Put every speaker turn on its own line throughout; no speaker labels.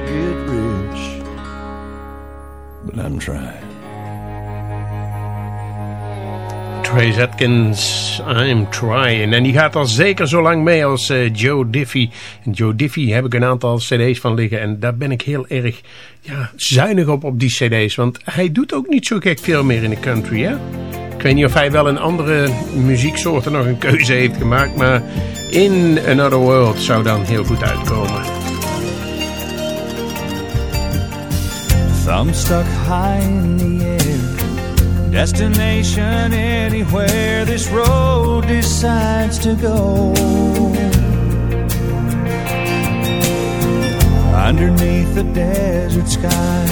get rich, but I'm trying.
Trace Atkins, I'm trying. En die gaat al zeker zo lang mee als uh, Joe Diffie. En Joe Diffie heb ik een aantal cd's van liggen. En daar ben ik heel erg ja, zuinig op, op die cd's. Want hij doet ook niet zo gek veel meer in de country, hè? Ik weet niet of hij wel een andere muzieksoorten nog een keuze heeft gemaakt. Maar In Another World zou dan heel goed uitkomen.
Thumb stuck high in the air Destination anywhere this road decides to go. Underneath the desert sky,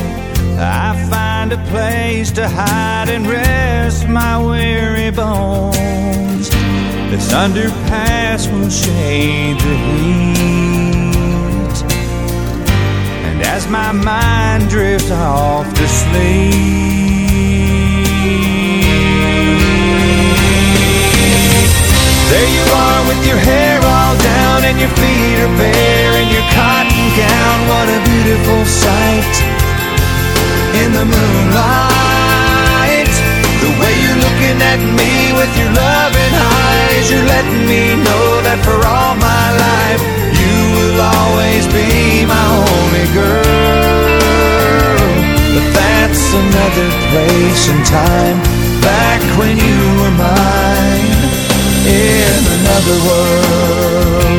I find a place to hide and rest my weary bones. This underpass will shade the heat. As my mind drifts off to sleep, There you are with your hair all down and your feet are bare in your cotton gown. What a beautiful sight in the moonlight. The way you're looking at me with your loving eyes, you're letting me know that for all my life will always be my only girl. But that's another place and time back when you were mine in another world.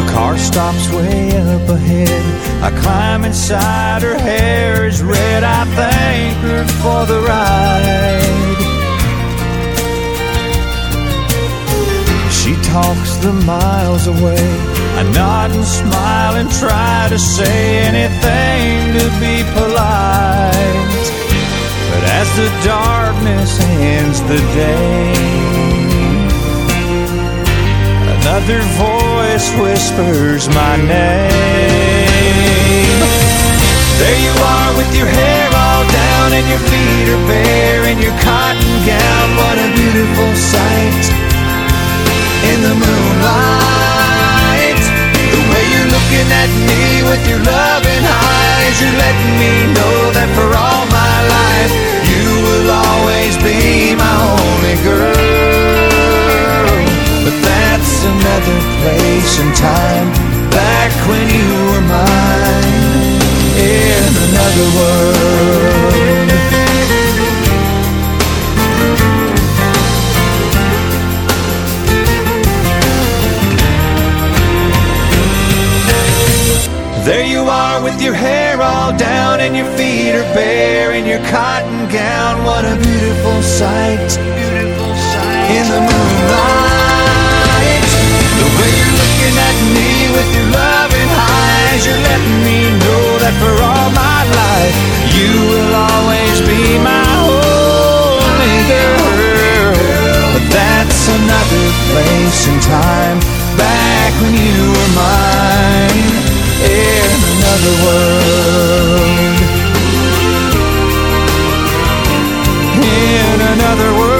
A car stops way up ahead. I climb inside, her hair is red. I thank her for the ride. Talks the miles away. I nod and smile and try to say anything to be polite. But as the darkness ends the day, another voice whispers my name. There you are with your hair all down and your feet are bare in your cotton gown. What a beautiful sight in the moonlight. The way you're looking at me with your loving eyes, you're letting me know that for all my life you will always be my only girl. But that's another place and time back when you were mine in another world. With your hair all down and your feet are bare in your cotton gown. What a beautiful sight, beautiful sight in the moonlight. The way you're looking at me with your loving eyes, you're letting me know that for all my life you will always be my only girl. But that's another place and time back when you were mine in another world. In another world.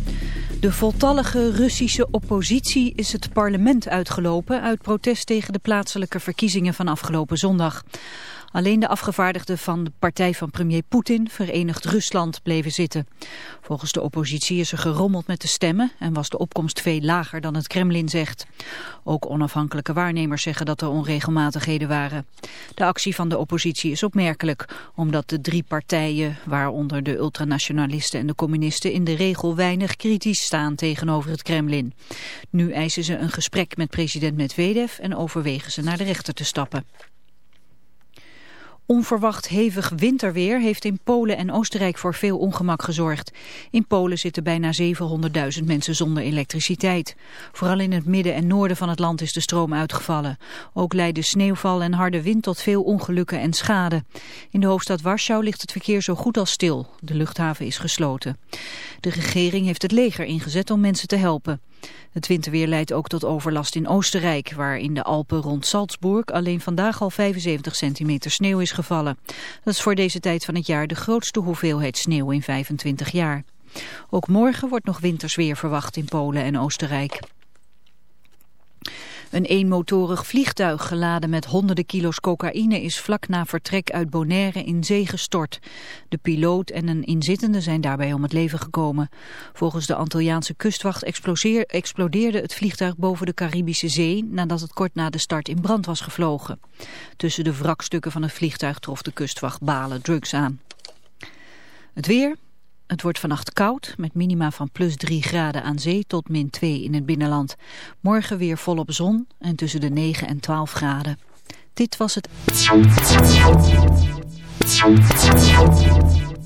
De voltallige Russische oppositie is het parlement uitgelopen uit protest tegen de plaatselijke verkiezingen van afgelopen zondag. Alleen de afgevaardigden van de partij van premier Poetin, Verenigd Rusland, bleven zitten. Volgens de oppositie is er gerommeld met de stemmen en was de opkomst veel lager dan het Kremlin zegt. Ook onafhankelijke waarnemers zeggen dat er onregelmatigheden waren. De actie van de oppositie is opmerkelijk, omdat de drie partijen, waaronder de ultranationalisten en de communisten, in de regel weinig kritisch staan tegenover het Kremlin. Nu eisen ze een gesprek met president Medvedev en overwegen ze naar de rechter te stappen. Onverwacht hevig winterweer heeft in Polen en Oostenrijk voor veel ongemak gezorgd. In Polen zitten bijna 700.000 mensen zonder elektriciteit. Vooral in het midden en noorden van het land is de stroom uitgevallen. Ook leidde sneeuwval en harde wind tot veel ongelukken en schade. In de hoofdstad Warschau ligt het verkeer zo goed als stil. De luchthaven is gesloten. De regering heeft het leger ingezet om mensen te helpen. Het winterweer leidt ook tot overlast in Oostenrijk, waar in de Alpen rond Salzburg alleen vandaag al 75 centimeter sneeuw is gevallen. Dat is voor deze tijd van het jaar de grootste hoeveelheid sneeuw in 25 jaar. Ook morgen wordt nog wintersweer verwacht in Polen en Oostenrijk. Een eenmotorig vliegtuig geladen met honderden kilo's cocaïne is vlak na vertrek uit Bonaire in zee gestort. De piloot en een inzittende zijn daarbij om het leven gekomen. Volgens de Antilliaanse kustwacht explodeerde het vliegtuig boven de Caribische Zee nadat het kort na de start in brand was gevlogen. Tussen de wrakstukken van het vliegtuig trof de kustwacht balen drugs aan. Het weer, het wordt vannacht koud, met minima van plus 3 graden aan zee tot min 2 in het binnenland. Morgen weer volop zon en tussen de 9 en 12 graden. Dit was het...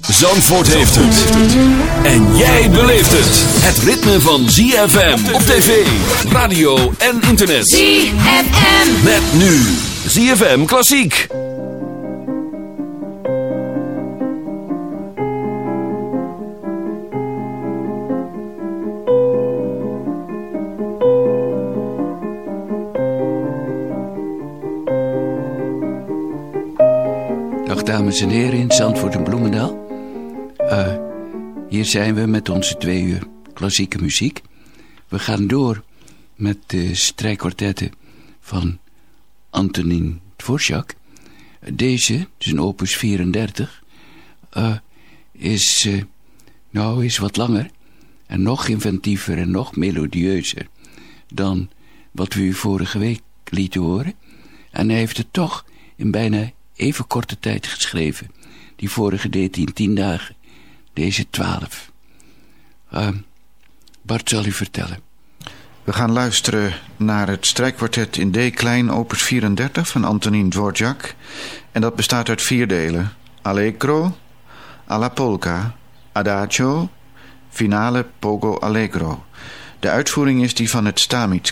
Zandvoort heeft het. En jij beleeft het. Het ritme van ZFM op tv, radio en internet.
ZFM.
Met nu ZFM Klassiek.
Dames en heren in Zandvoort en Bloemendaal. Uh, hier zijn we met onze twee uur klassieke muziek. We gaan door met de strijkkwartetten van Antonin Dvorak. Deze, zijn opus 34, uh, is, uh, nou, is wat langer en nog inventiever en nog melodieuzer dan wat we u vorige week lieten horen. En hij heeft het toch in bijna even korte tijd geschreven. Die vorige deed hij in tien dagen. Deze twaalf. Uh, Bart zal u vertellen.
We gaan luisteren naar het strijkkwartet in D klein opus 34 van Antonin Dvorak. En dat bestaat uit vier delen. Allegro, alla polka, adagio, finale pogo allegro. De uitvoering is die van het Stamitz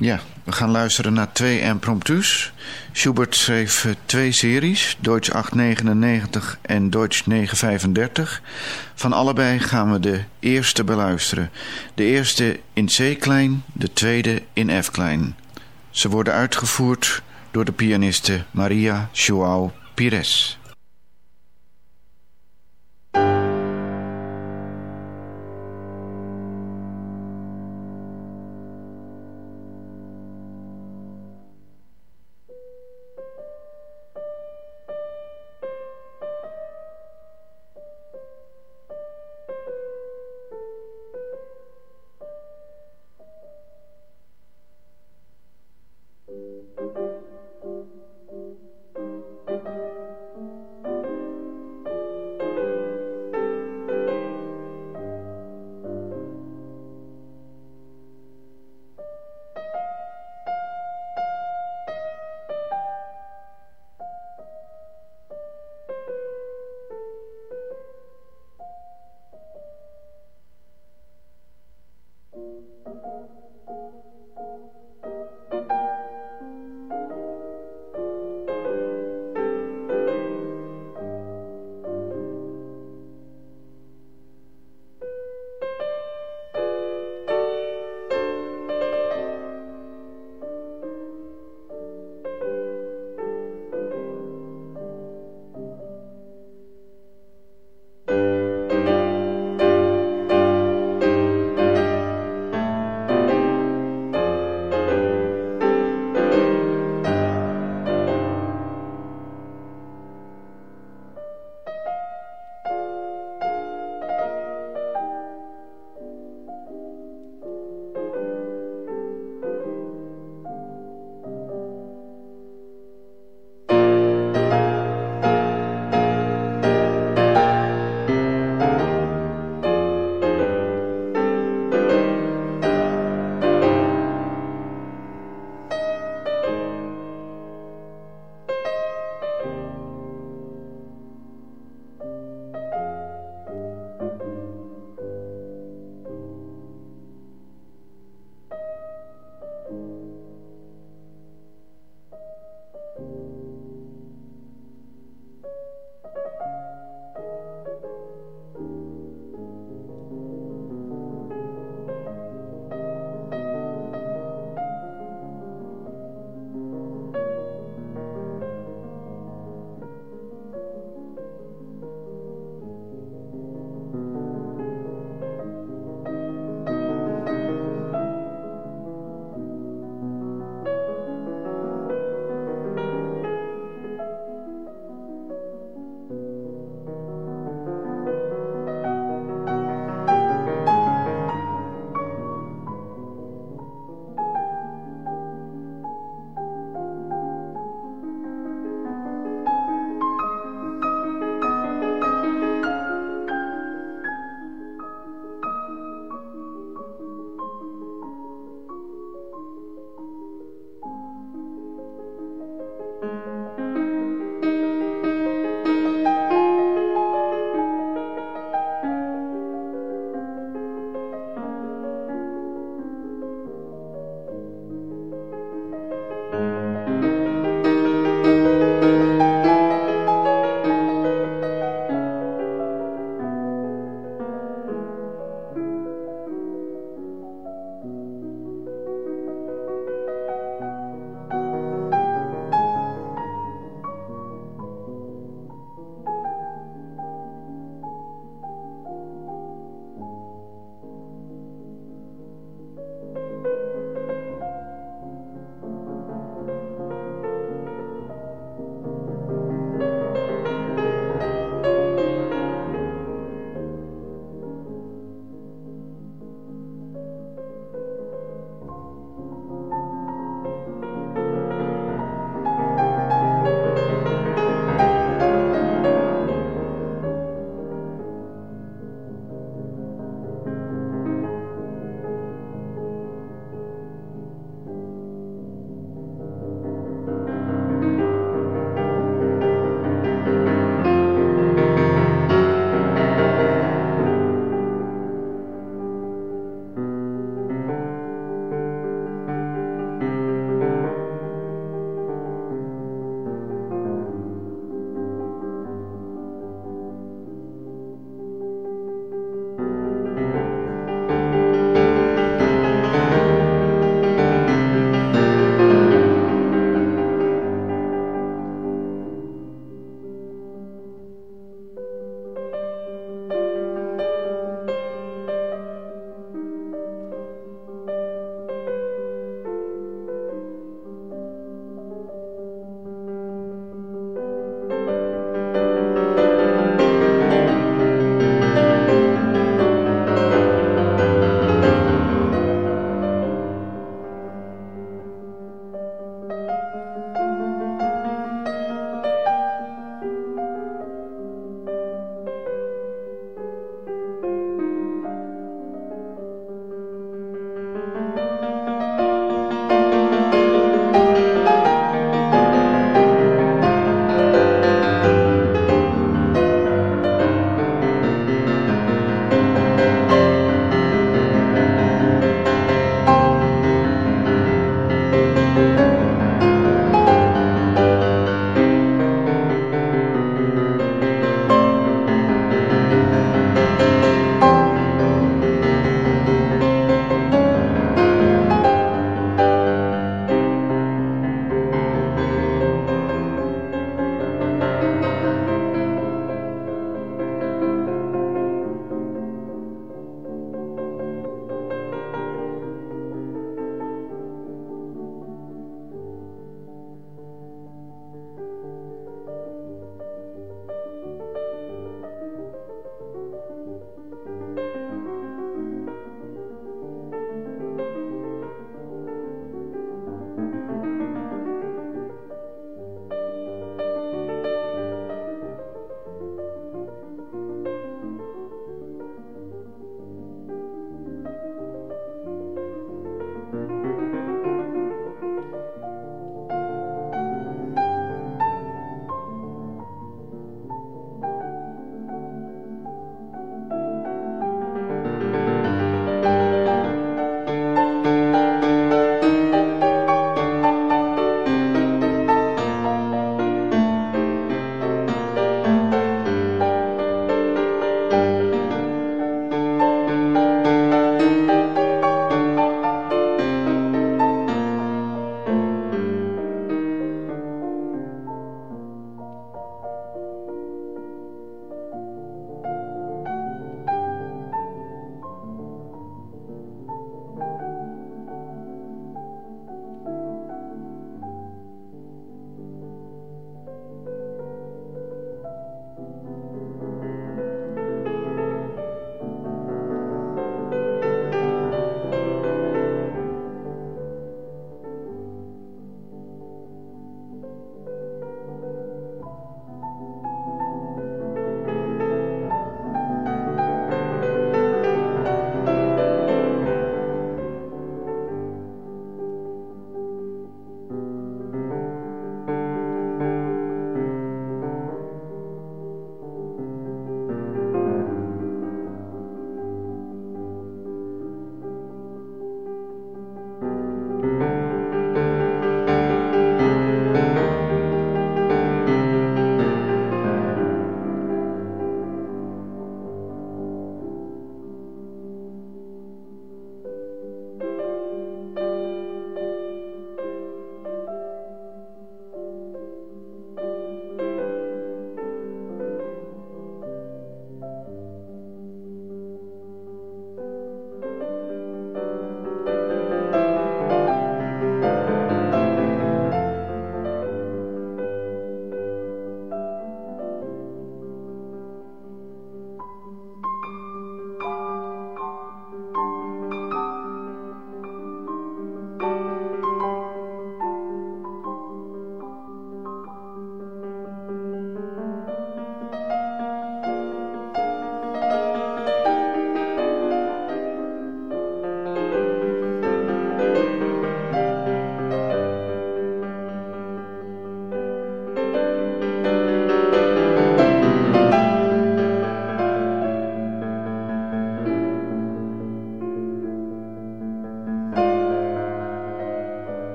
Ja, we gaan luisteren naar twee impromptus. Schubert schreef uh, twee series, Deutsch 899 en Deutsch 935. Van allebei gaan we de eerste beluisteren. De eerste in C-klein, de tweede in F-klein. Ze worden uitgevoerd door de pianiste Maria Joao Pires.